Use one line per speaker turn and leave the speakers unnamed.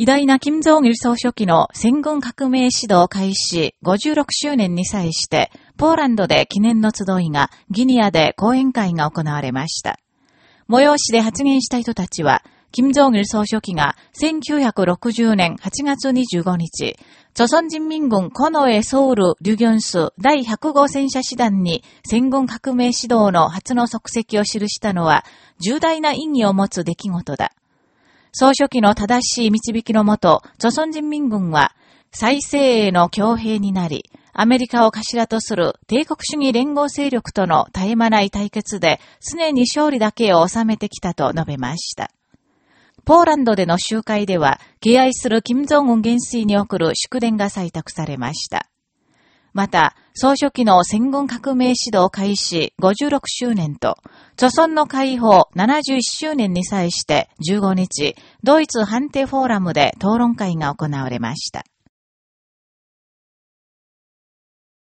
偉大な金正日総書記の戦軍革命指導開始56周年に際して、ポーランドで記念の集いがギニアで講演会が行われました。催しで発言した人たちは、金正日総書記が1960年8月25日、朝鮮人民軍コノエソウルリュギョンス第100号戦車師団に戦軍革命指導の初の足跡を記したのは重大な意義を持つ出来事だ。総書記の正しい導きのもと、朝鮮人民軍は、再生への強兵になり、アメリカを頭とする帝国主義連合勢力との絶え間ない対決で、常に勝利だけを収めてきたと述べました。ポーランドでの集会では、敬愛する金正恩元帥に送る祝電が採択されました。また、総書記の戦軍革命指導開始56周年と、著村の解放71周年に際して15日、ドイツ判定フォーラムで討論会が行われました。